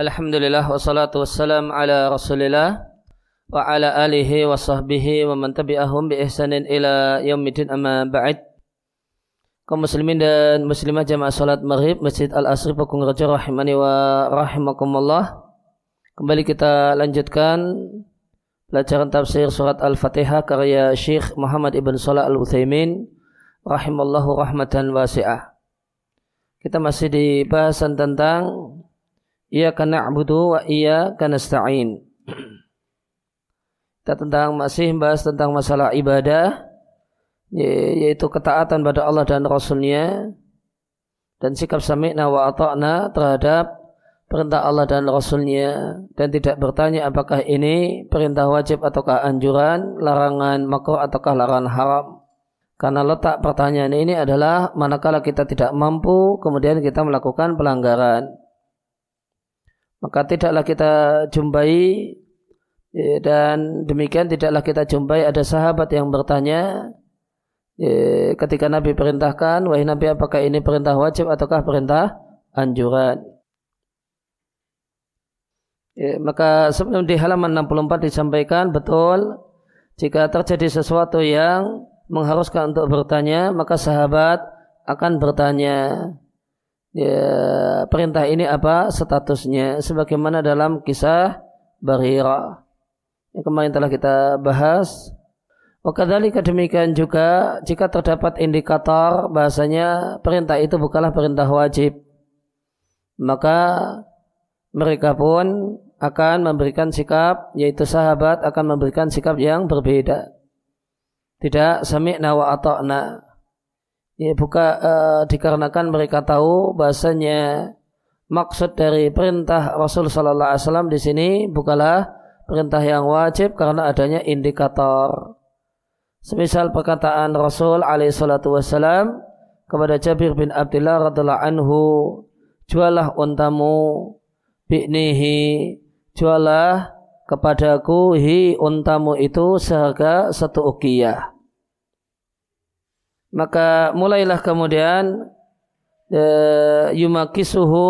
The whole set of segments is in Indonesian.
Alhamdulillah wassalatu wassalam ala rasulillah wa ala alihi wa sahbihi wa man tabi'ahum bi ihsanin ila yaumidin amma ba'id kaum muslimin dan muslimah jamaah salat maghrib Masjid Al-Asri Pakung Raja rahimani wa rahimakumullah. Kembali kita lanjutkan pelajaran tafsir surat Al-Fatihah karya Syekh Muhammad Ibn Salah Al-Uthaymin rahimallahu rahmatan wasi'ah. Kita masih di bahasan tentang ia karena abudu wa ia karena stain. Kita tentang masih membahas tentang masalah ibadah yaitu ketaatan pada Allah dan Rasulnya dan sikap sami'na wa ata'na terhadap perintah Allah dan Rasulnya dan tidak bertanya apakah ini perintah wajib ataukah anjuran, larangan makruh ataukah larangan haram. Karena letak pertanyaan ini adalah manakala kita tidak mampu kemudian kita melakukan pelanggaran maka tidaklah kita jumpai ya, dan demikian tidaklah kita jumpai ada sahabat yang bertanya ya, ketika Nabi perintahkan wahai Nabi apakah ini perintah wajib ataukah perintah anjuran? Ya, maka sebelum di halaman 64 disampaikan betul jika terjadi sesuatu yang mengharuskan untuk bertanya maka sahabat akan bertanya ya, perintah ini apa? Statusnya sebagaimana dalam kisah Barira yang kemarin telah kita bahas. Wakadhalika demikian juga jika terdapat indikator bahasanya perintah itu bukanlah perintah wajib maka mereka pun akan memberikan sikap yaitu sahabat akan memberikan sikap yang berbeda. Tidak sami'na wa ata'na ya, buka uh, dikarenakan mereka tahu bahasanya maksud dari perintah Rasul Sallallahu Alaihi Wasallam di sini bukanlah perintah yang wajib karena adanya indikator. Semisal perkataan Rasul alaihi wasallam kepada Jabir bin Abdullah radhiallahu anhu, jualah untamu bi'nihi, jualah kepadaku hi untamu itu seharga satu ukiyah maka mulailah kemudian e, yumakisuhu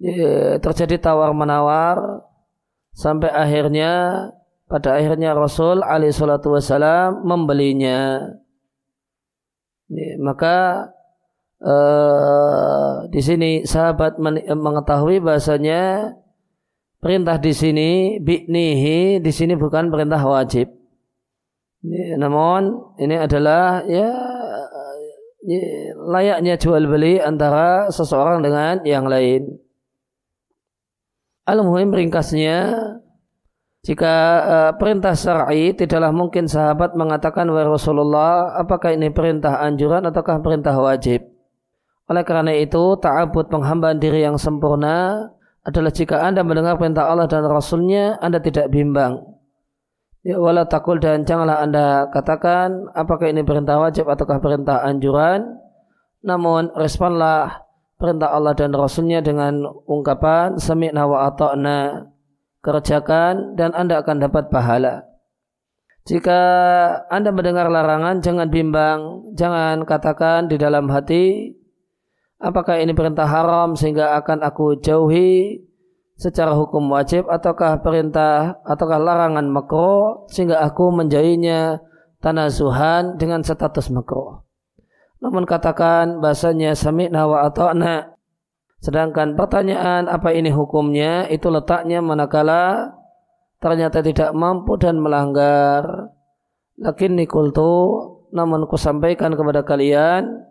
e, terjadi tawar menawar sampai akhirnya pada akhirnya Rasul alaihi salatu wasalam membelinya. Maka e, di sini sahabat mengetahui bahasanya perintah di sini biknihi di sini bukan perintah wajib Ya, namun ini adalah ya, ya layaknya jual beli antara seseorang dengan yang lain. Al-Muhim ringkasnya jika uh, perintah syar'i tidaklah mungkin sahabat mengatakan wahai Rasulullah apakah ini perintah anjuran ataukah perintah wajib. Oleh karena itu ta'abud penghambaan diri yang sempurna adalah jika Anda mendengar perintah Allah dan Rasulnya Anda tidak bimbang Ya wala takul dan janganlah anda katakan apakah ini perintah wajib ataukah perintah anjuran. Namun responlah perintah Allah dan Rasulnya dengan ungkapan sami'na wa ata'na. Kerjakan dan anda akan dapat pahala. Jika anda mendengar larangan jangan bimbang, jangan katakan di dalam hati apakah ini perintah haram sehingga akan aku jauhi secara hukum wajib ataukah perintah ataukah larangan makro sehingga aku menjadinya tanasuhan dengan status makro. Namun katakan bahasanya sami'na wa ata'na. Sedangkan pertanyaan apa ini hukumnya itu letaknya manakala ternyata tidak mampu dan melanggar. Lakin nikultu namun ku sampaikan kepada kalian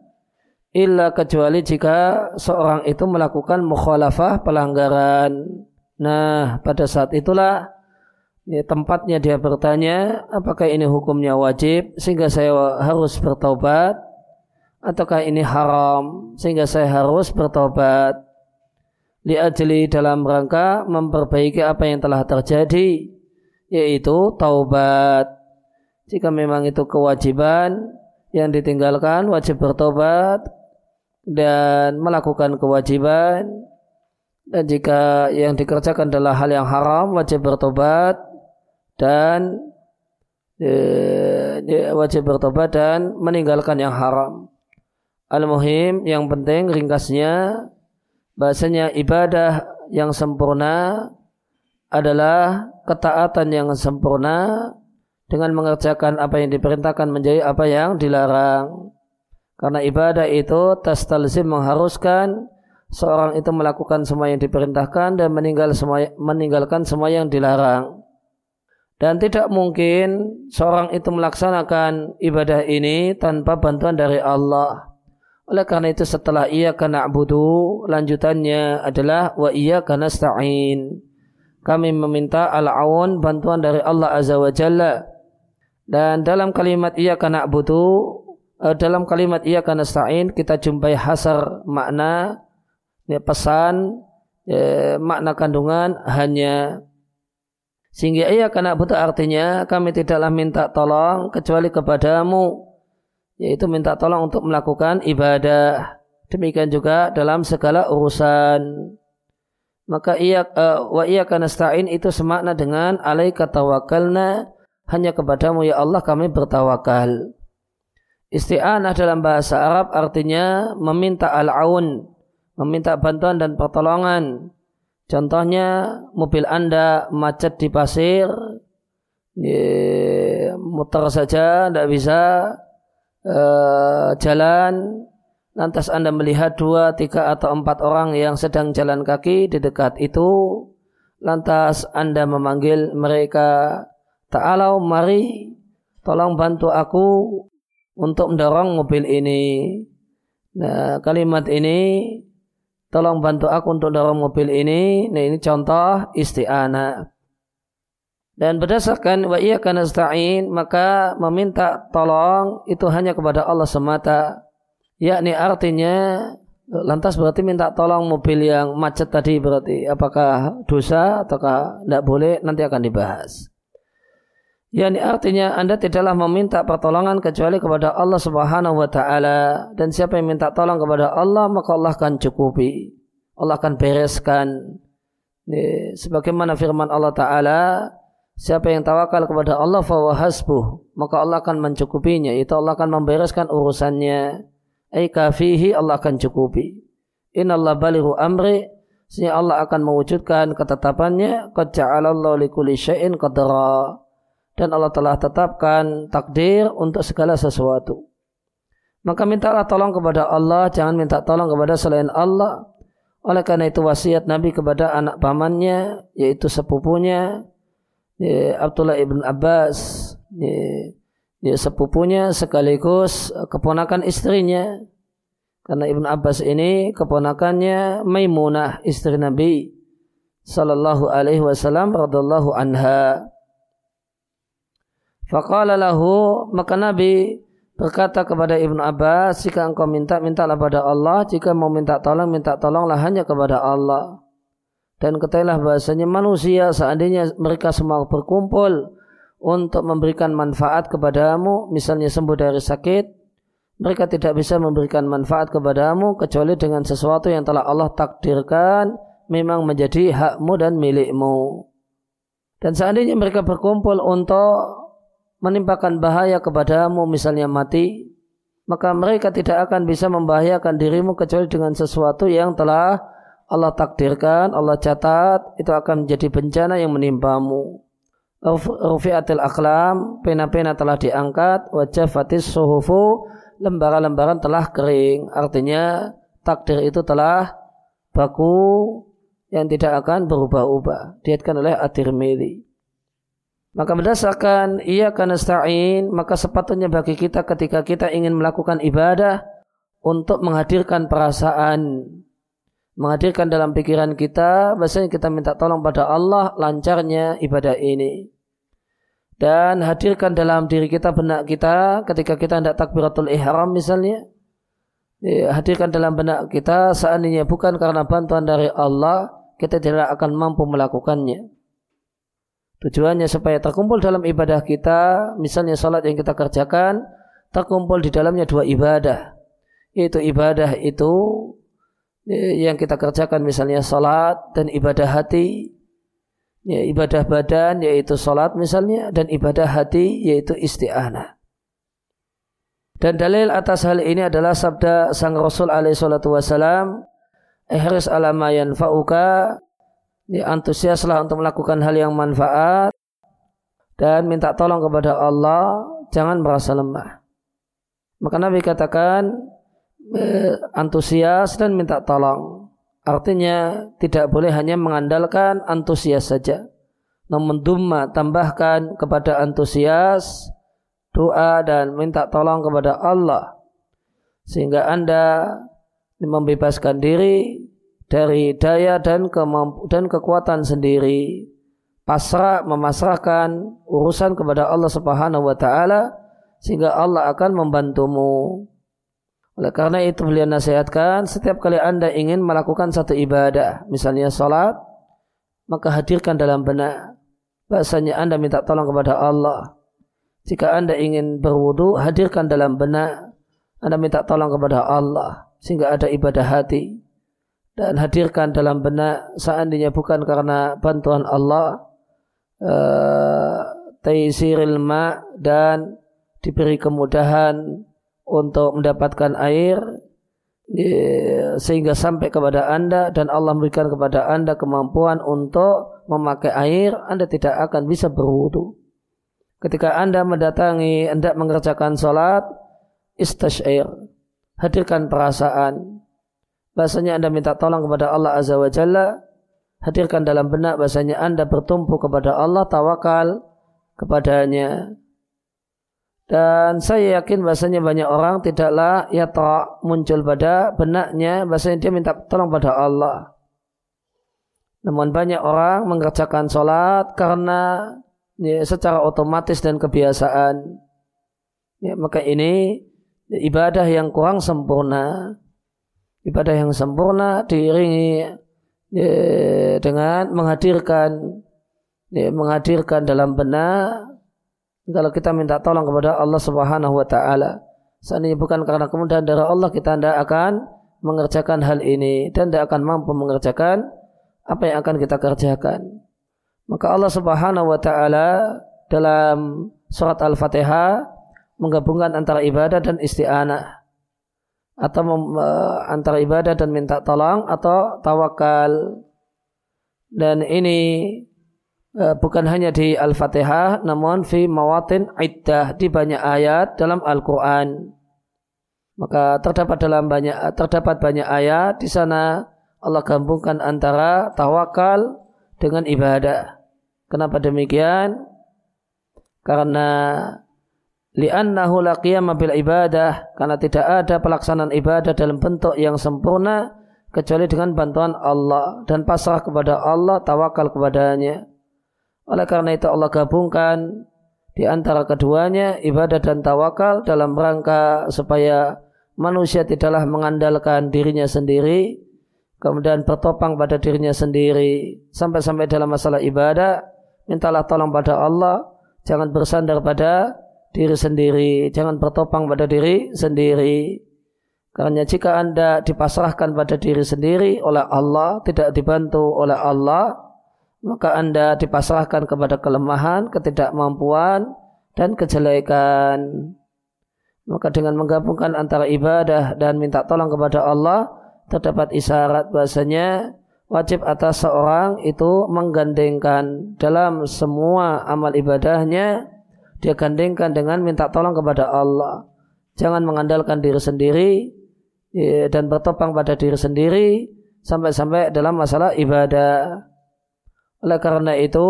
illa kecuali jika seorang itu melakukan mukhalafah pelanggaran. Nah, pada saat itulah ya, tempatnya dia bertanya, apakah ini hukumnya wajib sehingga saya harus bertobat ataukah ini haram sehingga saya harus bertobat. Liajli dalam rangka memperbaiki apa yang telah terjadi yaitu taubat. Jika memang itu kewajiban yang ditinggalkan wajib bertobat dan melakukan kewajiban dan jika yang dikerjakan adalah hal yang haram wajib bertobat dan e, wajib bertobat dan meninggalkan yang haram. Al-muhim yang penting ringkasnya bahasanya ibadah yang sempurna adalah ketaatan yang sempurna dengan mengerjakan apa yang diperintahkan menjadi apa yang dilarang. Karena ibadah itu tastalzim mengharuskan seorang itu melakukan semua yang diperintahkan dan meninggal semua, meninggalkan semua yang dilarang. Dan tidak mungkin seorang itu melaksanakan ibadah ini tanpa bantuan dari Allah. Oleh karena itu setelah ia kena budu, lanjutannya adalah wa iya karena sta'in. Kami meminta al-aun bantuan dari Allah Azza wa Jalla. Dan dalam kalimat iya kena budu, Eh, dalam kalimat ia karena sa'in kita jumpai hasar makna ya, pesan ya, makna kandungan hanya. Sehingga ia karena butuh artinya kami tidaklah minta tolong kecuali kepadamu. Yaitu minta tolong untuk melakukan ibadah. Demikian juga dalam segala urusan. Maka ia uh, wa ia karena sa'in itu semakna dengan alaika tawakkalna. Hanya kepadamu ya Allah kami bertawakal Isti'anah dalam bahasa Arab artinya meminta al-aun, meminta bantuan dan pertolongan. Contohnya mobil Anda macet di pasir, muter saja, tidak bisa uh, jalan. Lantas Anda melihat dua, tiga atau empat orang yang sedang jalan kaki di dekat itu. Lantas Anda memanggil mereka, Ta'alau mari tolong bantu aku untuk mendorong mobil ini. Nah, kalimat ini tolong bantu aku untuk dorong mobil ini. Nah, ini contoh isti'anah. Dan berdasarkan wa iya maka meminta tolong itu hanya kepada Allah semata. Yakni artinya lantas berarti minta tolong mobil yang macet tadi berarti apakah dosa ataukah tidak boleh nanti akan dibahas yakni artinya Anda tidaklah meminta pertolongan kecuali kepada Allah Subhanahu wa taala dan siapa yang minta tolong kepada Allah maka Allah akan cukupi. Allah akan bereskan. Sebagaimana firman Allah taala, siapa yang tawakal kepada Allah fa hasbuh, maka Allah akan mencukupinya. Itu Allah akan membereskan urusannya. Ai kafihi Allah akan cukupi. Innallaha balighu amri sehingga Allah akan mewujudkan ketetapannya qad ja'alallahu likulli syai'in qadra dan Allah telah tetapkan takdir untuk segala sesuatu. Maka mintalah tolong kepada Allah, jangan minta tolong kepada selain Allah. Oleh karena itu wasiat Nabi kepada anak pamannya, yaitu sepupunya, ya, Abdullah ibn Abbas, ya, ya, sepupunya sekaligus keponakan istrinya. Karena Ibn Abbas ini keponakannya Maimunah istri Nabi sallallahu alaihi wasallam radallahu anha. Faqala lahu maka Nabi berkata kepada Ibnu Abbas jika engkau minta mintalah pada Allah. Jika mau minta tolong minta tolonglah hanya kepada Allah. Dan ketahuilah bahasanya manusia seandainya mereka semua berkumpul untuk memberikan manfaat kepadamu misalnya sembuh dari sakit mereka tidak bisa memberikan manfaat kepadamu kecuali dengan sesuatu yang telah Allah takdirkan memang menjadi hakmu dan milikmu. Dan seandainya mereka berkumpul untuk menimpakan bahaya kepadamu misalnya mati, maka mereka tidak akan bisa membahayakan dirimu kecuali dengan sesuatu yang telah Allah takdirkan, Allah catat, itu akan menjadi bencana yang menimpamu. Rufi'atil aklam, pena-pena telah diangkat, wajah fatis suhufu, lembaran-lembaran telah kering. Artinya takdir itu telah baku yang tidak akan berubah-ubah. Diatkan oleh At-Tirmidzi. Maka berdasarkan ia kanasta'in, maka sepatutnya bagi kita ketika kita ingin melakukan ibadah untuk menghadirkan perasaan, menghadirkan dalam pikiran kita, bahasanya kita minta tolong pada Allah lancarnya ibadah ini. Dan hadirkan dalam diri kita benak kita ketika kita hendak takbiratul ihram misalnya. Ya, hadirkan dalam benak kita seandainya bukan karena bantuan dari Allah, kita tidak akan mampu melakukannya. Tujuannya supaya terkumpul dalam ibadah kita, misalnya salat yang kita kerjakan, terkumpul di dalamnya dua ibadah. Yaitu ibadah itu ya, yang kita kerjakan misalnya salat dan ibadah hati. Ya, ibadah badan yaitu salat misalnya dan ibadah hati yaitu isti'anah. Dan dalil atas hal ini adalah sabda sang Rasul alaihi salatu wasalam, "Ihris ala ma yanfa'uka ya, antusiaslah untuk melakukan hal yang manfaat dan minta tolong kepada Allah, jangan merasa lemah. Maka Nabi katakan eh, antusias dan minta tolong. Artinya tidak boleh hanya mengandalkan antusias saja. Namun dumma tambahkan kepada antusias doa dan minta tolong kepada Allah. Sehingga Anda membebaskan diri dari daya dan kemampu dan kekuatan sendiri. Pasrah memasrahkan urusan kepada Allah Subhanahu wa taala sehingga Allah akan membantumu. Oleh karena itu beliau nasihatkan setiap kali anda ingin melakukan satu ibadah, misalnya sholat, maka hadirkan dalam benak. Bahasanya anda minta tolong kepada Allah. Jika anda ingin berwudu, hadirkan dalam benak. Anda minta tolong kepada Allah. Sehingga ada ibadah hati. Dan hadirkan dalam benak seandainya bukan karena bantuan Allah. Uh, taisiril dan diberi kemudahan untuk mendapatkan air sehingga sampai kepada Anda dan Allah memberikan kepada Anda kemampuan untuk memakai air, Anda tidak akan bisa berwudu. Ketika Anda mendatangi, Anda mengerjakan sholat, istasyair, hadirkan perasaan. Bahasanya Anda minta tolong kepada Allah Azza wa Jalla, hadirkan dalam benak bahasanya Anda bertumpu kepada Allah, tawakal kepadanya. Dan saya yakin bahasanya banyak orang tidaklah ya tak muncul pada benaknya bahasanya dia minta tolong pada Allah. Namun banyak orang mengerjakan sholat karena ya, secara otomatis dan kebiasaan. Ya, maka ini ibadah yang kurang sempurna. Ibadah yang sempurna diiringi ya, dengan menghadirkan ya, menghadirkan dalam benak kalau kita minta tolong kepada Allah Subhanahu wa taala. Seandainya bukan karena kemudahan dari Allah kita tidak akan mengerjakan hal ini dan tidak akan mampu mengerjakan apa yang akan kita kerjakan. Maka Allah Subhanahu wa taala dalam surat Al-Fatihah menggabungkan antara ibadah dan isti'anah atau uh, antara ibadah dan minta tolong atau tawakal dan ini Eh, bukan hanya di Al-Fatihah namun fi mawatin iddah di banyak ayat dalam Al-Qur'an. Maka terdapat dalam banyak terdapat banyak ayat di sana Allah gabungkan antara tawakal dengan ibadah. Kenapa demikian? Karena li'annahu la qiyama bil ibadah. Karena tidak ada pelaksanaan ibadah dalam bentuk yang sempurna kecuali dengan bantuan Allah dan pasrah kepada Allah tawakal kepadanya. Oleh karena itu Allah gabungkan di antara keduanya ibadah dan tawakal dalam rangka supaya manusia tidaklah mengandalkan dirinya sendiri kemudian bertopang pada dirinya sendiri. Sampai-sampai dalam masalah ibadah mintalah tolong pada Allah jangan bersandar pada diri sendiri jangan bertopang pada diri sendiri karena jika anda dipasrahkan pada diri sendiri oleh Allah tidak dibantu oleh Allah maka Anda dipasrahkan kepada kelemahan, ketidakmampuan, dan kejelekan. Maka dengan menggabungkan antara ibadah dan minta tolong kepada Allah, terdapat isyarat bahasanya wajib atas seorang itu menggandengkan dalam semua amal ibadahnya, dia gandengkan dengan minta tolong kepada Allah. Jangan mengandalkan diri sendiri ya, dan bertopang pada diri sendiri sampai-sampai dalam masalah ibadah. Oleh karena itu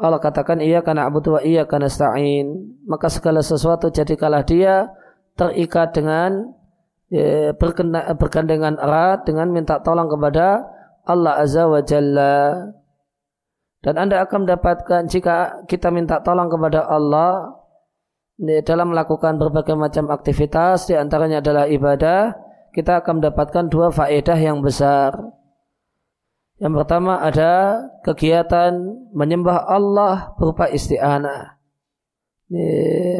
Allah katakan iya karena abu wa iya karena stain. Maka segala sesuatu jadikanlah dia terikat dengan ya, bergandengan erat dengan minta tolong kepada Allah Azza wa Jalla. Dan Anda akan mendapatkan jika kita minta tolong kepada Allah dalam melakukan berbagai macam aktivitas di antaranya adalah ibadah, kita akan mendapatkan dua faedah yang besar. Yang pertama ada kegiatan menyembah Allah berupa isti'anah.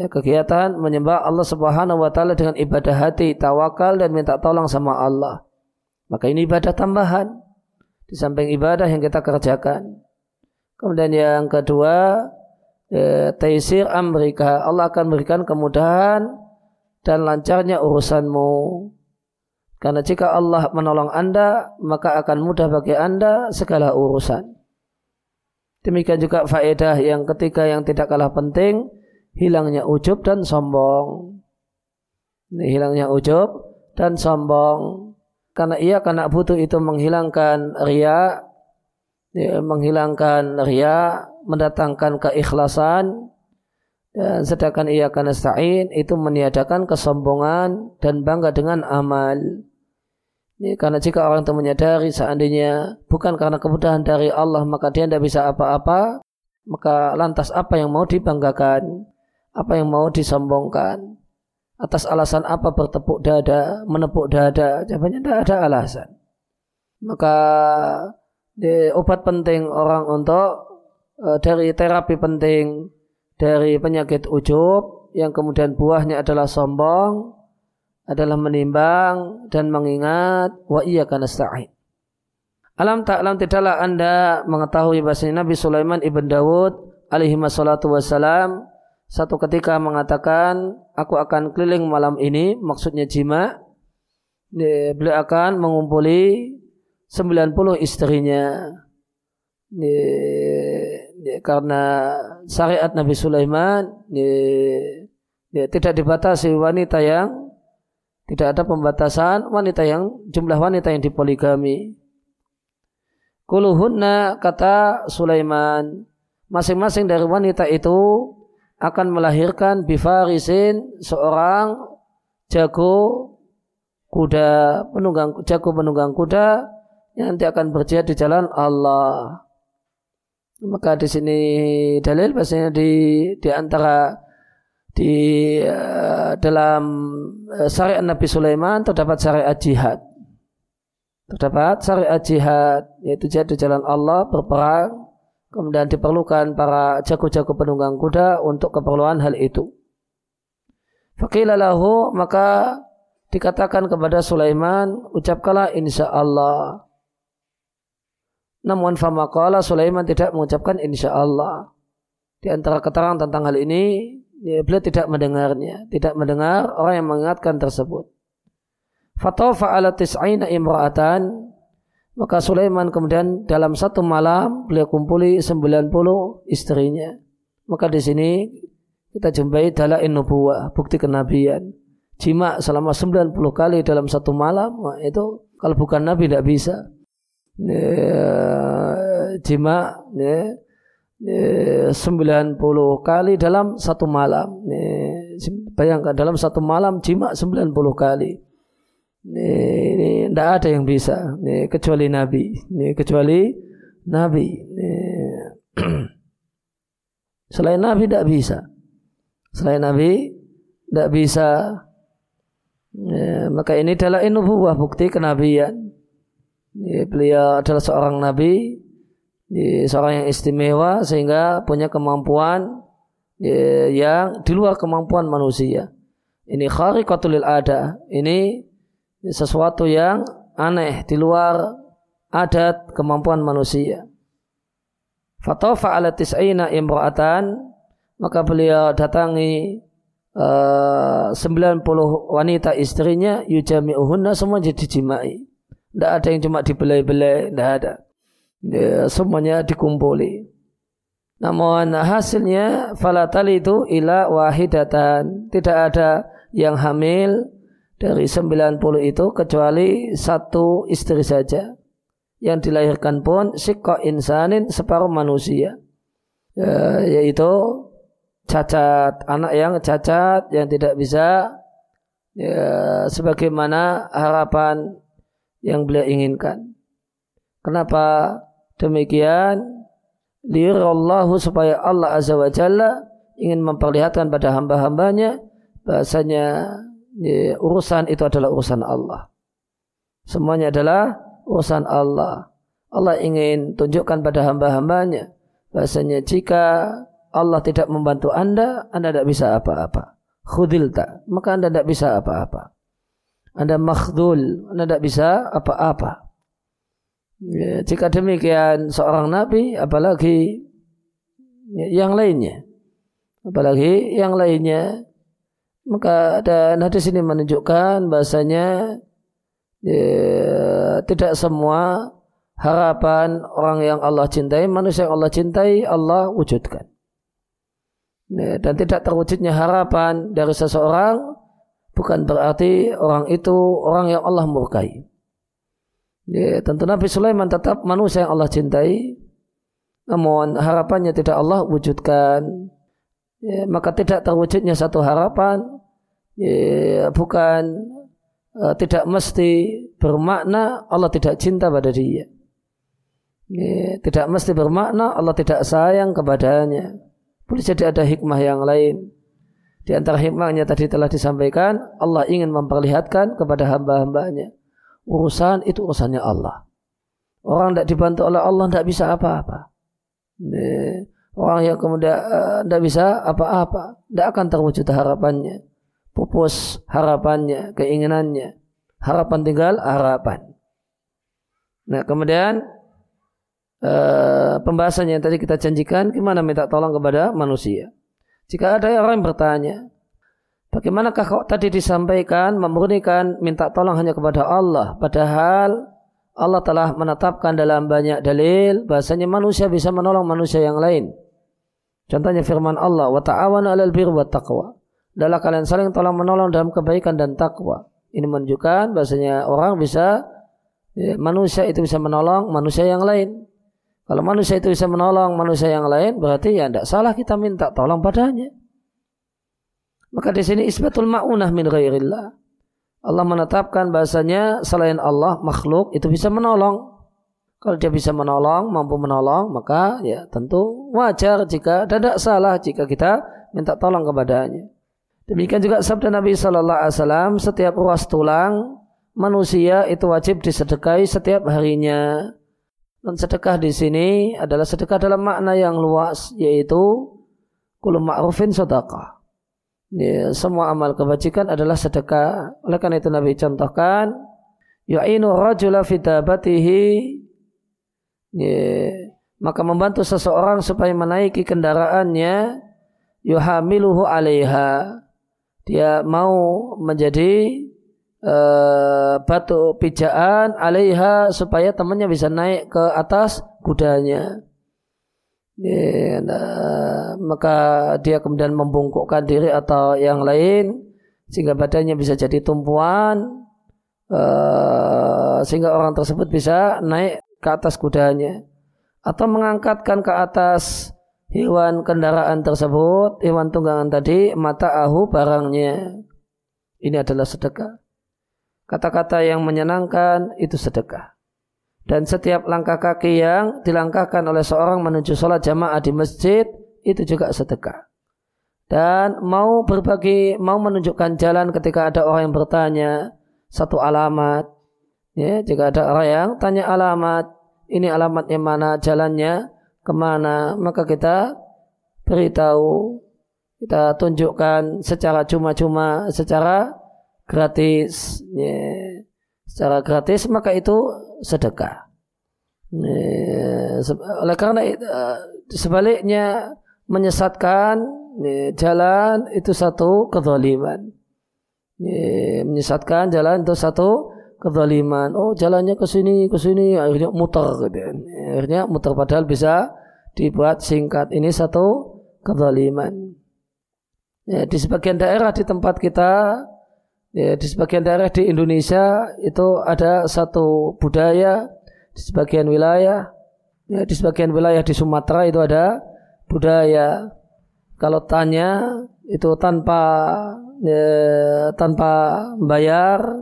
Kegiatan menyembah Allah subhanahu wa ta'ala dengan ibadah hati, tawakal dan minta tolong sama Allah. Maka ini ibadah tambahan. Di samping ibadah yang kita kerjakan. Kemudian yang kedua, eh, taisir amrika. Allah akan memberikan kemudahan dan lancarnya urusanmu. Karena jika Allah menolong Anda, maka akan mudah bagi Anda segala urusan. Demikian juga faedah yang ketiga yang tidak kalah penting, hilangnya ujub dan sombong. Ini hilangnya ujub dan sombong. Karena ia karena butuh itu menghilangkan ria, ya, menghilangkan ria, mendatangkan keikhlasan, dan sedangkan ia karena sa'in itu meniadakan kesombongan dan bangga dengan amal. Ini karena jika orang itu menyadari seandainya bukan karena kemudahan dari Allah maka dia tidak bisa apa-apa, maka lantas apa yang mau dibanggakan, apa yang mau disombongkan, atas alasan apa bertepuk dada, menepuk dada, jawabannya tidak ada alasan. Maka di, obat penting orang untuk uh, dari terapi penting dari penyakit ujub yang kemudian buahnya adalah sombong adalah menimbang dan mengingat wa iya nasta'in. Alam ta'lam tidaklah anda mengetahui bahasanya Nabi Sulaiman ibn Dawud alaihi wassalatu wassalam satu ketika mengatakan aku akan keliling malam ini maksudnya jima beliau akan mengumpuli 90 istrinya karena syariat Nabi Sulaiman tidak dibatasi wanita yang tidak ada pembatasan wanita yang jumlah wanita yang dipoligami. Kuluhunna kata Sulaiman, masing-masing dari wanita itu akan melahirkan bifarisin seorang jago kuda penunggang jago penunggang kuda yang nanti akan berjihad di jalan Allah. Maka di sini dalil bahasanya di di antara di uh, dalam uh, syariat Nabi Sulaiman terdapat syariat jihad. Terdapat syariat jihad yaitu jihad di jalan Allah berperang kemudian diperlukan para jago-jago penunggang kuda untuk keperluan hal itu. Fakilalahu maka dikatakan kepada Sulaiman ucapkanlah insya Allah. Namun famakala Sulaiman tidak mengucapkan insya Allah. Di antara keterangan tentang hal ini ya, beliau tidak mendengarnya, tidak mendengar orang yang mengingatkan tersebut. Fatofa ala tis'aina imra'atan maka Sulaiman kemudian dalam satu malam beliau kumpuli 90 istrinya. Maka di sini kita jumpai dalain nubuwah, bukti kenabian. Jima selama 90 kali dalam satu malam, itu kalau bukan nabi tidak bisa. Jima ya, 90 kali dalam satu malam. Bayangkan dalam satu malam jima 90 kali. Ini tidak ada yang bisa kecuali Nabi. Kecuali Nabi. Selain Nabi tidak bisa. Selain Nabi tidak bisa. Maka ini adalah nubuwah bukti kenabian. Beliau adalah seorang nabi seorang yang istimewa sehingga punya kemampuan yang di luar kemampuan manusia. Ini khariqatul ada. Ini sesuatu yang aneh di luar adat kemampuan manusia. Fatofa ala tis'ina imra'atan maka beliau datangi eh, uh, 90 wanita istrinya yujami'uhunna semua jadi jimai. Tidak ada yang cuma dibelai-belai, tidak ada ya, semuanya dikumpuli. Namun hasilnya falatali itu ila wahidatan. Tidak ada yang hamil dari 90 itu kecuali satu istri saja. Yang dilahirkan pun sikko insanin separuh manusia. Ya, yaitu cacat. Anak yang cacat yang tidak bisa ya, sebagaimana harapan yang beliau inginkan. Kenapa Demikian lirallahu supaya Allah Azza wa Jalla ingin memperlihatkan pada hamba-hambanya bahasanya ya, urusan itu adalah urusan Allah. Semuanya adalah urusan Allah. Allah ingin tunjukkan pada hamba-hambanya bahasanya jika Allah tidak membantu anda, anda tidak bisa apa-apa. Khudilta, maka anda tidak bisa apa-apa. Anda makhdul, anda tidak bisa apa-apa. Ya, jika demikian seorang nabi apalagi yang lainnya apalagi yang lainnya maka ada hadis ini menunjukkan bahasanya Ya, tidak semua harapan orang yang Allah cintai, manusia yang Allah cintai, Allah wujudkan. Ya, dan tidak terwujudnya harapan dari seseorang bukan berarti orang itu orang yang Allah murkai. Ya, tentu Nabi Sulaiman tetap manusia yang Allah cintai, namun harapannya tidak Allah wujudkan. Ya, maka tidak terwujudnya satu harapan ya, bukan uh, tidak mesti bermakna Allah tidak cinta pada dia. Ya, tidak mesti bermakna Allah tidak sayang kepadanya. Boleh jadi ada hikmah yang lain. Di antara hikmahnya tadi telah disampaikan, Allah ingin memperlihatkan kepada hamba-hambanya. Urusan itu urusannya Allah. Orang tidak dibantu oleh Allah tidak bisa apa-apa. Orang yang kemudian tidak uh, bisa apa-apa, tidak akan terwujud harapannya. Pupus harapannya, keinginannya. Harapan tinggal harapan. Nah kemudian uh, pembahasan yang tadi kita janjikan, gimana minta tolong kepada manusia. Jika ada orang yang bertanya, bagaimanakah kok tadi disampaikan memurnikan minta tolong hanya kepada Allah, padahal Allah telah menetapkan dalam banyak dalil bahasanya manusia bisa menolong manusia yang lain. Contohnya firman Allah, wa ta'awanu 'alal birri wat taqwa. Adalah kalian saling tolong menolong dalam kebaikan dan takwa. Ini menunjukkan bahasanya orang bisa ya, manusia itu bisa menolong manusia yang lain. Kalau manusia itu bisa menolong manusia yang lain, berarti ya tidak salah kita minta tolong padanya. Maka di sini isbatul ma'unah min ghairillah. Allah menetapkan bahasanya selain Allah makhluk itu bisa menolong. Kalau dia bisa menolong, mampu menolong, maka ya tentu wajar jika tidak salah jika kita minta tolong kepadanya. Demikian juga sabda Nabi Shallallahu Alaihi Wasallam, setiap ruas tulang manusia itu wajib disedekahi setiap harinya. Dan sedekah di sini adalah sedekah dalam makna yang luas yaitu kullu ma'rufin sedekah. Ya, semua amal kebajikan adalah sedekah. Oleh karena itu Nabi contohkan yu'inu rajula fitabatihi ya, maka membantu seseorang supaya menaiki kendaraannya yuhamiluhu alaiha dia mau menjadi uh, batu pijaan alaiha supaya temannya bisa naik ke atas kudanya. Ya, nah, maka dia kemudian membungkukkan diri atau yang lain sehingga badannya bisa jadi tumpuan uh, sehingga orang tersebut bisa naik ke atas kudanya atau mengangkatkan ke atas hewan kendaraan tersebut hewan tunggangan tadi mata ahu barangnya ini adalah sedekah Kata-kata yang menyenangkan itu sedekah. Dan setiap langkah kaki yang dilangkahkan oleh seorang menuju sholat jamaah di masjid itu juga sedekah. Dan mau berbagi, mau menunjukkan jalan ketika ada orang yang bertanya satu alamat. Ya, jika ada orang yang tanya alamat, ini alamatnya mana, jalannya ke mana, maka kita beritahu, kita tunjukkan secara cuma-cuma, secara gratis ya, secara gratis maka itu sedekah. Ya, oleh karena uh, sebaliknya menyesatkan ya, jalan itu satu kezaliman. Ya, menyesatkan jalan itu satu kezaliman. Oh jalannya ke sini ke sini akhirnya muter gitu. Ya. akhirnya muter padahal bisa dibuat singkat. Ini satu kezaliman. Ya, di sebagian daerah di tempat kita Ya, di sebagian daerah di Indonesia itu ada satu budaya di sebagian wilayah, ya, di sebagian wilayah di Sumatera itu ada budaya kalau tanya itu tanpa ya, tanpa bayar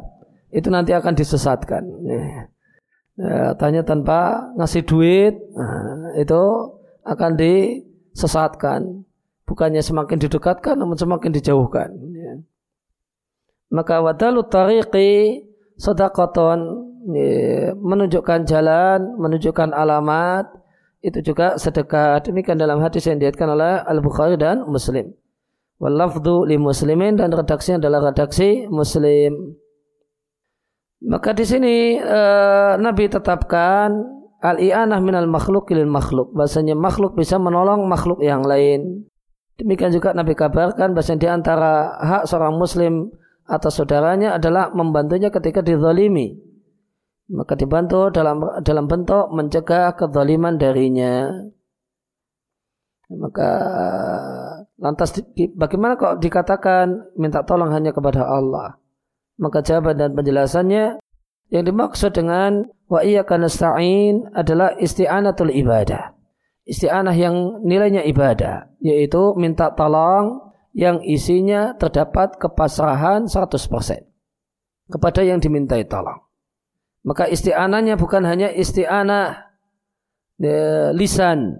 itu nanti akan disesatkan. Ya. Ya, tanya tanpa ngasih duit nah, itu akan disesatkan. Bukannya semakin didekatkan namun semakin dijauhkan. Maka wadalu tariqi sodakoton menunjukkan jalan, menunjukkan alamat itu juga sedekah. Demikian dalam hadis yang diatkan oleh Al Bukhari dan Muslim. Walafdu li muslimin dan redaksinya adalah redaksi Muslim. Maka di sini uh, Nabi tetapkan al-i'anah minal makhluk ilil makhluk. Bahasanya makhluk bisa menolong makhluk yang lain. Demikian juga Nabi kabarkan bahasanya di antara hak seorang muslim atau saudaranya adalah membantunya ketika dizalimi. maka dibantu dalam dalam bentuk mencegah kezaliman darinya. Maka lantas bagaimana kok dikatakan minta tolong hanya kepada Allah? Maka jawaban dan penjelasannya yang dimaksud dengan wa iyyaka nasta'in adalah isti'anatul ibadah. Isti'anah yang nilainya ibadah, yaitu minta tolong yang isinya terdapat kepasrahan 100% kepada yang dimintai tolong. Maka isti'anahnya bukan hanya isti'anah e, lisan,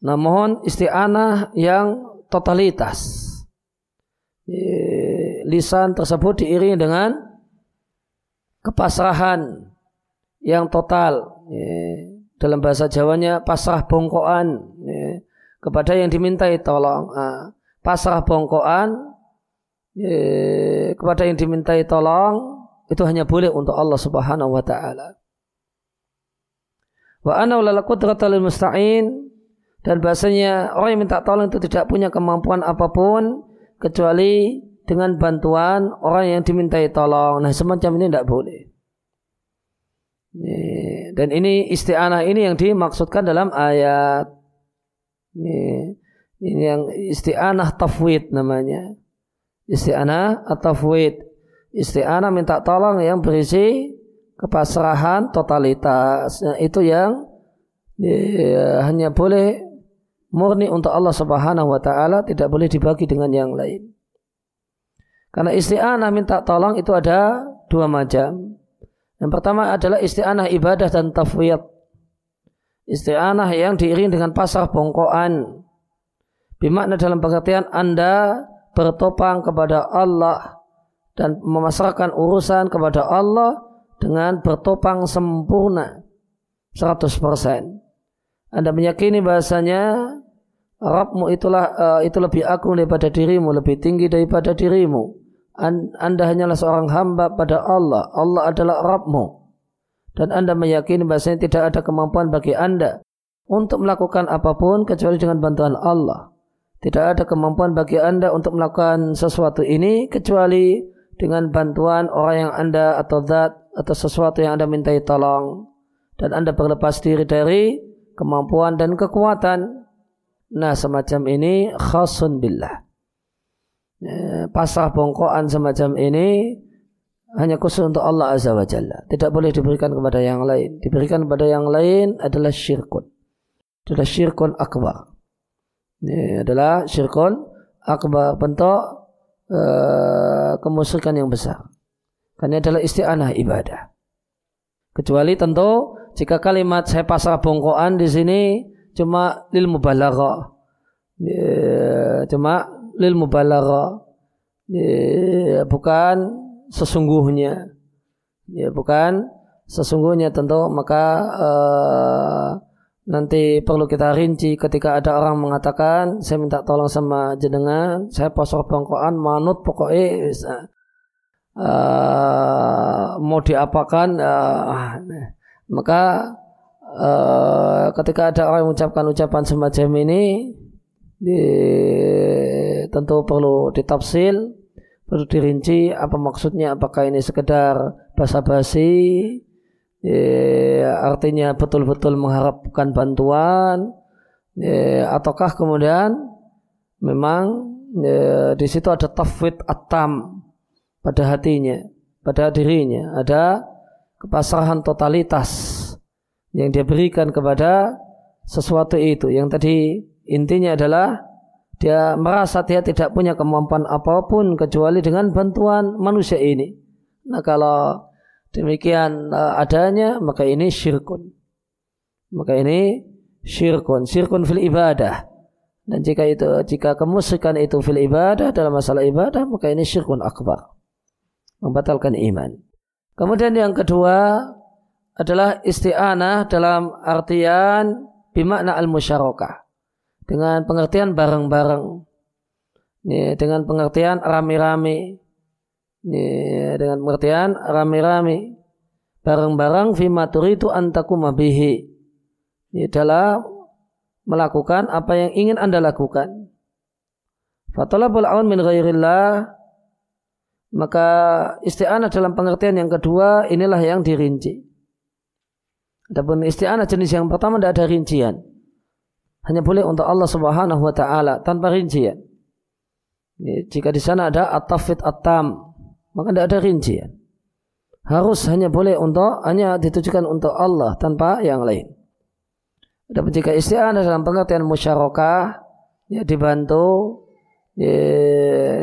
namun isti'anah yang totalitas. E, lisan tersebut diiringi dengan kepasrahan yang total. E, dalam bahasa Jawanya pasrah bongkoan kepada yang dimintai tolong. Ah, pasrah bongkoan e, kepada yang dimintai tolong itu hanya boleh untuk Allah Subhanahu wa taala. Wa ana lal qudratal musta'in dan bahasanya orang yang minta tolong itu tidak punya kemampuan apa pun kecuali dengan bantuan orang yang dimintai tolong. Nah, semacam ini tidak boleh. Dan ini isti'anah ini yang dimaksudkan dalam ayat. Ini, ini yang isti'anah tafwid namanya. Isti'anah atau tafwid isti'anah minta tolong yang berisi kepasrahan totalitas nah, itu yang ya, hanya boleh murni untuk Allah Subhanahu wa taala tidak boleh dibagi dengan yang lain. Karena isti'anah minta tolong itu ada dua macam. Yang pertama adalah isti'anah ibadah dan tafwid. Isti'anah yang diiring dengan pasrah bongkoan. Bimakna dalam pengertian Anda bertopang kepada Allah dan memasrahkan urusan kepada Allah dengan bertopang sempurna 100%. Anda meyakini bahasanya Rabbmu itulah uh, itu lebih agung daripada dirimu, lebih tinggi daripada dirimu. Anda hanyalah seorang hamba pada Allah. Allah adalah Rabbmu. Dan Anda meyakini bahasanya tidak ada kemampuan bagi Anda untuk melakukan apa pun kecuali dengan bantuan Allah. Tidak ada kemampuan bagi Anda untuk melakukan sesuatu ini kecuali dengan bantuan orang yang Anda atau zat atau sesuatu yang Anda mintai tolong dan Anda berlepas diri dari kemampuan dan kekuatan. Nah, semacam ini khasun billah. Ya, pasrah bongkoan semacam ini hanya khusus untuk Allah Azza wa Jalla. Tidak boleh diberikan kepada yang lain. Diberikan kepada yang lain adalah syirkun. Adalah syirkun akbar. Ini adalah syirkun akbar. Bentuk uh, kemusyrikan yang besar. Karena adalah isti'anah ibadah. Kecuali tentu jika kalimat saya pasrah bongkoan di sini cuma lil mubalaghah. Ya, cuma lil mubalaghah. Ya, bukan sesungguhnya. Ya, bukan sesungguhnya tentu maka nanti perlu kita rinci ketika ada orang mengatakan saya minta tolong sama jenengan saya posor bangkoan manut pokoknya uh, mau diapakan uh, maka uh, ketika ada orang mengucapkan ucapan semacam ini di, tentu perlu ditafsil perlu dirinci apa maksudnya apakah ini sekedar basa-basi ya, artinya betul-betul mengharapkan bantuan. Ya, ataukah kemudian memang ya, di situ ada tafwid atam pada hatinya pada dirinya. Ada kepasrahan totalitas yang dia berikan kepada sesuatu itu. Yang tadi intinya adalah dia merasa dia tidak punya kemampuan apa pun kecuali dengan bantuan manusia ini. Nah kalau demikian uh, adanya maka ini syirkun. Maka ini syirkun. Syirkun fil ibadah. Dan jika itu jika kemusyrikan itu fil ibadah dalam masalah ibadah maka ini syirkun akbar. Membatalkan iman. Kemudian yang kedua adalah isti'anah dalam artian bimakna al-musyarakah. Dengan pengertian bareng-bareng. Dengan pengertian rame-rame ini dengan pengertian rame-rame bareng-bareng fima turitu antakuma bihi. Ini adalah melakukan apa yang ingin Anda lakukan. Fatalabul aun min ghairillah Maka isti'anah dalam pengertian yang kedua inilah yang dirinci. Adapun isti'anah jenis yang pertama tidak ada rincian. Hanya boleh untuk Allah Subhanahu wa taala tanpa rincian. Jika di sana ada at-tafid at-tam, maka tidak ada rincian. Harus hanya boleh untuk hanya ditujukan untuk Allah tanpa yang lain. Adapun jika isti'anah dalam pengertian musyarakah ya dibantu ya,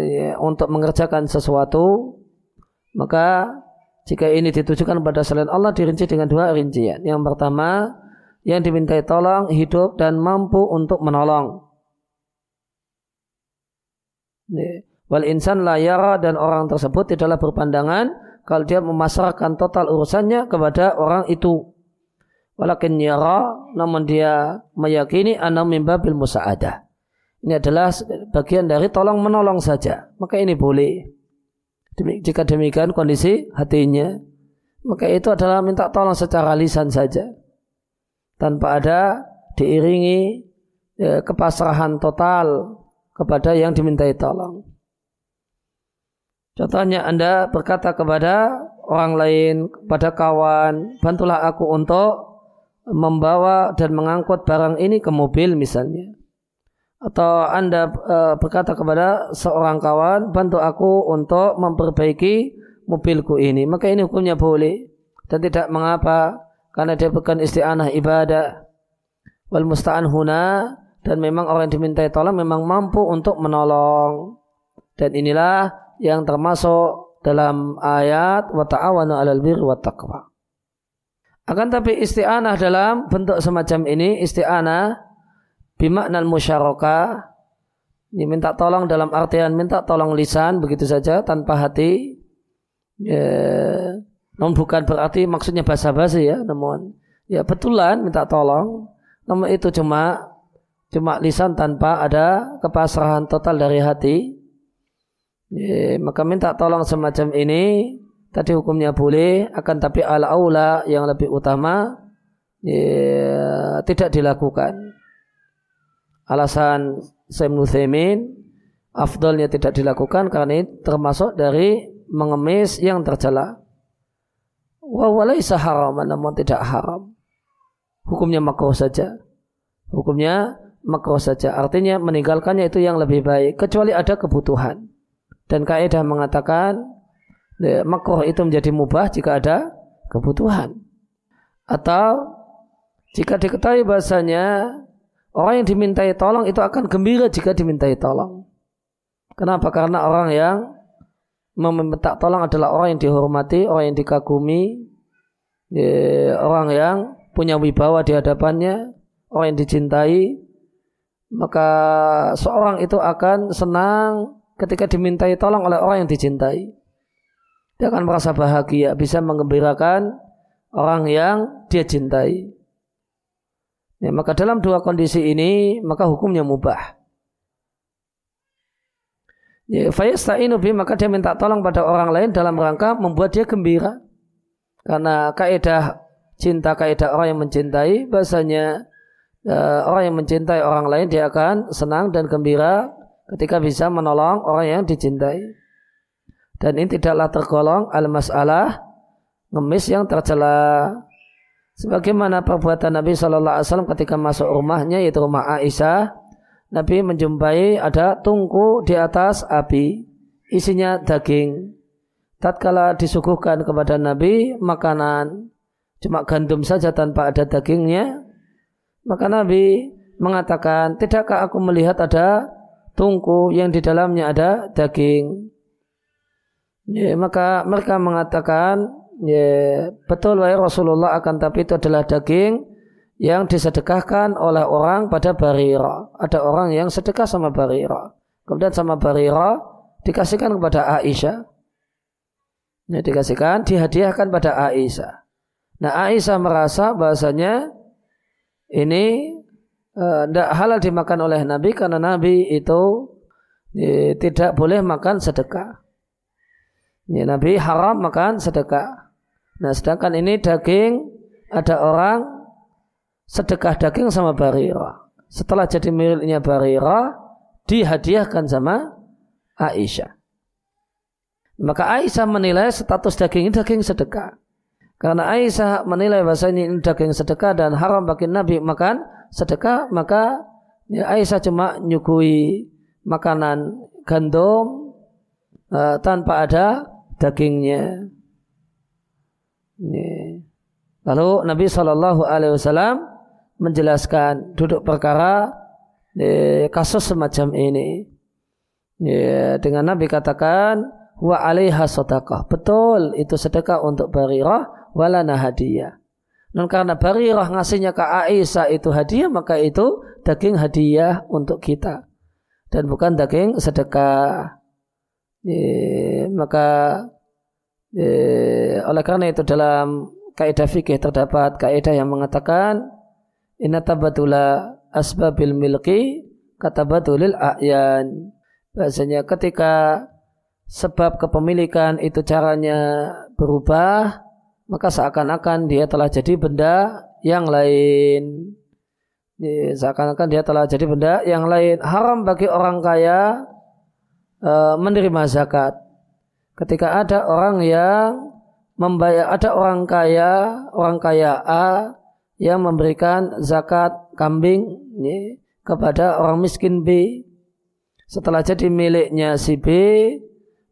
ya, untuk mengerjakan sesuatu maka jika ini ditujukan pada selain Allah dirinci dengan dua rincian. Yang pertama yang dimintai tolong hidup dan mampu untuk menolong. Wal insan layara dan orang tersebut tidaklah berpandangan kalau dia memasrahkan total urusannya kepada orang itu. Walakin yara namun dia meyakini anam mimbabil musa'adah. Ini adalah bagian dari tolong menolong saja. Maka ini boleh. Jika demikian kondisi hatinya, maka itu adalah minta tolong secara lisan saja. Tanpa ada diiringi ya, kepasrahan total kepada yang dimintai tolong. Contohnya Anda berkata kepada orang lain, pada kawan, bantulah aku untuk membawa dan mengangkut barang ini ke mobil misalnya atau Anda uh, berkata kepada seorang kawan, bantu aku untuk memperbaiki mobilku ini, maka ini hukumnya boleh dan tidak mengapa karena dia bukan isti'anah ibadah. Wal musta'an huna dan memang orang yang dimintai tolong memang mampu untuk menolong. Dan inilah yang termasuk dalam ayat wa ta'awanu 'alal birri wat taqwa. Akan tapi isti'anah dalam bentuk semacam ini isti'anah bimakna musyarakah ini minta tolong dalam artian minta tolong lisan begitu saja tanpa hati ya, namun bukan berarti maksudnya basa-basi ya namun ya betulan minta tolong namun itu cuma cuma lisan tanpa ada kepasrahan total dari hati ya, maka minta tolong semacam ini tadi hukumnya boleh akan tapi ala aula yang lebih utama ya, tidak dilakukan alasan Sayyid Nuthaimin afdolnya tidak dilakukan karena ini termasuk dari mengemis yang tercela. Wa walaysa namun tidak haram. Hukumnya makruh saja. Hukumnya makruh saja. Artinya meninggalkannya itu yang lebih baik kecuali ada kebutuhan. Dan kaidah mengatakan makruh itu menjadi mubah jika ada kebutuhan. Atau jika diketahui bahasanya Orang yang dimintai tolong itu akan gembira jika dimintai tolong. Kenapa? Karena orang yang meminta tolong adalah orang yang dihormati, orang yang dikagumi, ya, orang yang punya wibawa di hadapannya, orang yang dicintai, maka seorang itu akan senang ketika dimintai tolong oleh orang yang dicintai. Dia akan merasa bahagia, bisa mengembirakan orang yang dia cintai. Ya, maka dalam dua kondisi ini maka hukumnya mubah. Ya, fayasta'inu maka dia minta tolong pada orang lain dalam rangka membuat dia gembira. Karena kaidah cinta kaidah orang yang mencintai bahasanya uh, orang yang mencintai orang lain dia akan senang dan gembira ketika bisa menolong orang yang dicintai. Dan ini tidaklah tergolong al-masalah ngemis yang tercela. Sebagaimana perbuatan Nabi Shallallahu Alaihi Wasallam ketika masuk rumahnya yaitu rumah Aisyah, Nabi menjumpai ada tungku di atas api, isinya daging. Tatkala disuguhkan kepada Nabi makanan cuma gandum saja tanpa ada dagingnya, maka Nabi mengatakan, tidakkah aku melihat ada tungku yang di dalamnya ada daging? Ya, maka mereka mengatakan, ya, betul wahai Rasulullah akan tapi itu adalah daging yang disedekahkan oleh orang pada Barira. Ada orang yang sedekah sama Barira. Kemudian sama Barira dikasihkan kepada Aisyah. Ya, dikasihkan, dihadiahkan pada Aisyah. Nah Aisyah merasa bahasanya ini tidak uh, halal dimakan oleh Nabi karena Nabi itu ya, tidak boleh makan sedekah. Ya, Nabi haram makan sedekah. Nah sedangkan ini daging ada orang sedekah daging sama Barira. Setelah jadi miliknya Barira dihadiahkan sama Aisyah. Maka Aisyah menilai status daging ini daging sedekah. Karena Aisyah menilai bahasa ini daging sedekah dan haram bagi Nabi makan sedekah, maka ya Aisyah cuma nyukui makanan gandum uh, tanpa ada dagingnya. Ini. Lalu Nabi Shallallahu Alaihi Wasallam menjelaskan duduk perkara eh, kasus semacam ini. Ya, dengan Nabi katakan wa alaiha sedekah. Betul itu sedekah untuk Barirah walana hadiah. Dan karena Barirah ngasihnya ke Aisyah itu hadiah, maka itu daging hadiah untuk kita. Dan bukan daging sedekah. E, maka e, oleh karena itu dalam kaidah fikih terdapat kaidah yang mengatakan inna tabatula asbabil milki katabatulil a'yan. Bahasanya ketika sebab kepemilikan itu caranya berubah, maka seakan-akan dia telah jadi benda yang lain. Seakan-akan dia telah jadi benda yang lain. Haram bagi orang kaya e, menerima zakat. Ketika ada orang yang membayar, ada orang kaya, orang kaya A yang memberikan zakat kambing ini, kepada orang miskin B. Setelah jadi miliknya si B,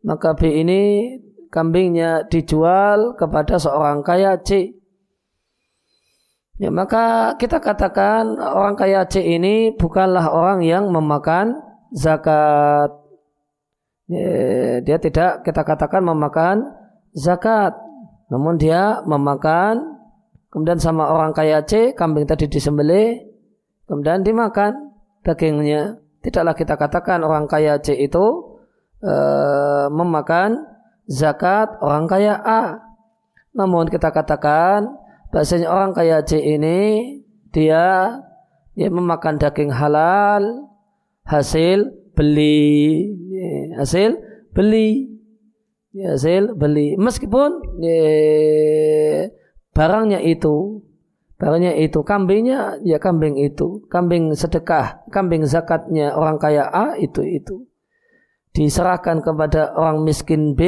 maka B ini kambingnya dijual kepada seorang kaya C. Ya, maka kita katakan orang kaya C ini bukanlah orang yang memakan zakat. Ya, dia tidak kita katakan memakan zakat. Namun dia memakan kemudian sama orang kaya C kambing tadi disembelih kemudian dimakan dagingnya. Tidaklah kita katakan orang kaya C itu uh, memakan zakat orang kaya A. Namun kita katakan bahasanya orang kaya C ini dia dia memakan daging halal hasil beli hasil beli hasil beli meskipun ya, barangnya itu barangnya itu kambingnya ya kambing itu kambing sedekah kambing zakatnya orang kaya A itu itu diserahkan kepada orang miskin B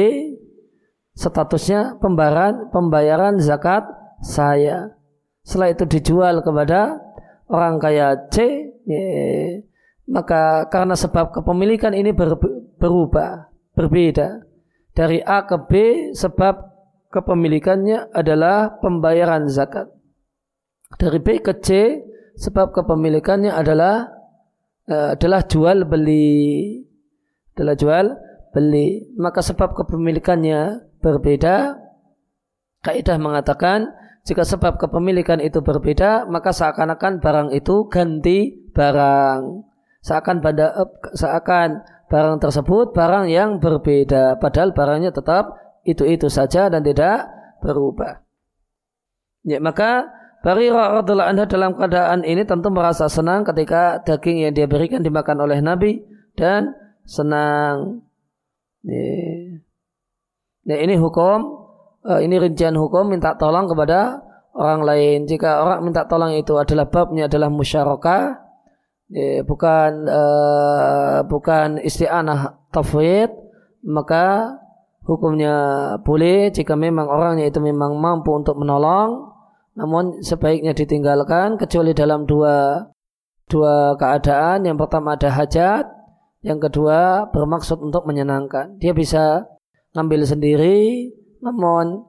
statusnya pembayaran pembayaran zakat saya. Setelah itu dijual kepada orang kaya C, ya, maka karena sebab kepemilikan ini ber, berubah, berbeda. Dari A ke B sebab kepemilikannya adalah pembayaran zakat. Dari B ke C sebab kepemilikannya adalah uh, adalah jual beli adalah jual beli. Maka sebab kepemilikannya berbeda. Kaidah mengatakan jika sebab kepemilikan itu berbeda, maka seakan-akan barang itu ganti barang. Seakan pada seakan barang tersebut barang yang berbeda, padahal barangnya tetap itu-itu saja dan tidak berubah. Ya, maka Barirah radhiallahu anha dalam keadaan ini tentu merasa senang ketika daging yang dia berikan dimakan oleh Nabi dan senang. Nah, ini hukum, uh, ini rincian hukum minta tolong kepada orang lain. Jika orang minta tolong itu adalah babnya adalah musyarakah, ya, bukan uh, bukan isti'anah tafwid, maka hukumnya boleh jika memang orangnya itu memang mampu untuk menolong, namun sebaiknya ditinggalkan kecuali dalam dua dua keadaan. Yang pertama ada hajat, yang kedua bermaksud untuk menyenangkan. Dia bisa ngambil sendiri, namun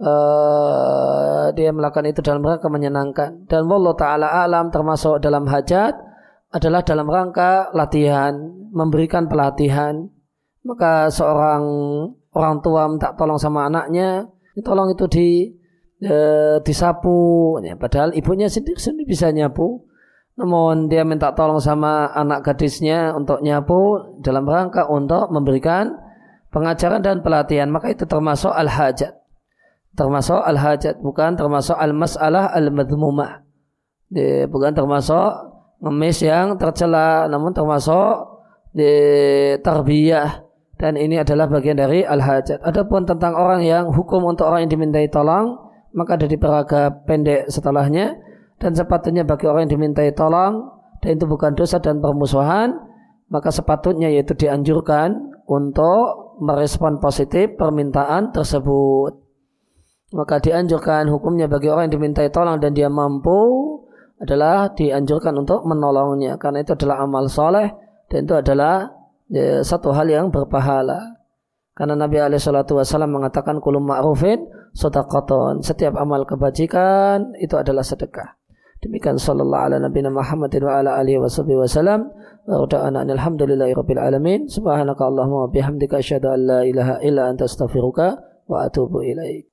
uh, dia melakukan itu dalam rangka menyenangkan. Dan Allah Ta'ala alam termasuk dalam hajat adalah dalam rangka latihan, memberikan pelatihan. Maka seorang orang tua minta tolong sama anaknya, tolong itu di e, disapu. Ya, padahal ibunya sendiri sendiri bisa nyapu. Namun dia minta tolong sama anak gadisnya untuk nyapu dalam rangka untuk memberikan pengajaran dan pelatihan. Maka itu termasuk al-hajat. Termasuk al-hajat bukan termasuk al-masalah al-madhmumah. Bukan termasuk ngemis yang tercela namun termasuk di tarbiyah. Dan ini adalah bagian dari al-hajat. Adapun tentang orang yang hukum untuk orang yang dimintai tolong maka ada di peraga pendek setelahnya dan sepatutnya bagi orang yang dimintai tolong dan itu bukan dosa dan permusuhan maka sepatutnya yaitu dianjurkan untuk merespon positif permintaan tersebut. Maka dianjurkan hukumnya bagi orang yang dimintai tolong dan dia mampu adalah dianjurkan untuk menolongnya karena itu adalah amal soleh dan itu adalah ya, satu hal yang berpahala. Karena Nabi Alaihissalam mengatakan kulum ma'rufin sodaqaton. Setiap amal kebajikan itu adalah sedekah. Demikian sallallahu ala nabi Muhammadin wa ala alihi wa sahbihi wasallam. Wa da'ana alhamdulillahi rabbil alamin. Subhanaka Allahumma wa bihamdika asyhadu an la ilaha illa anta astaghfiruka wa atubu ilaik.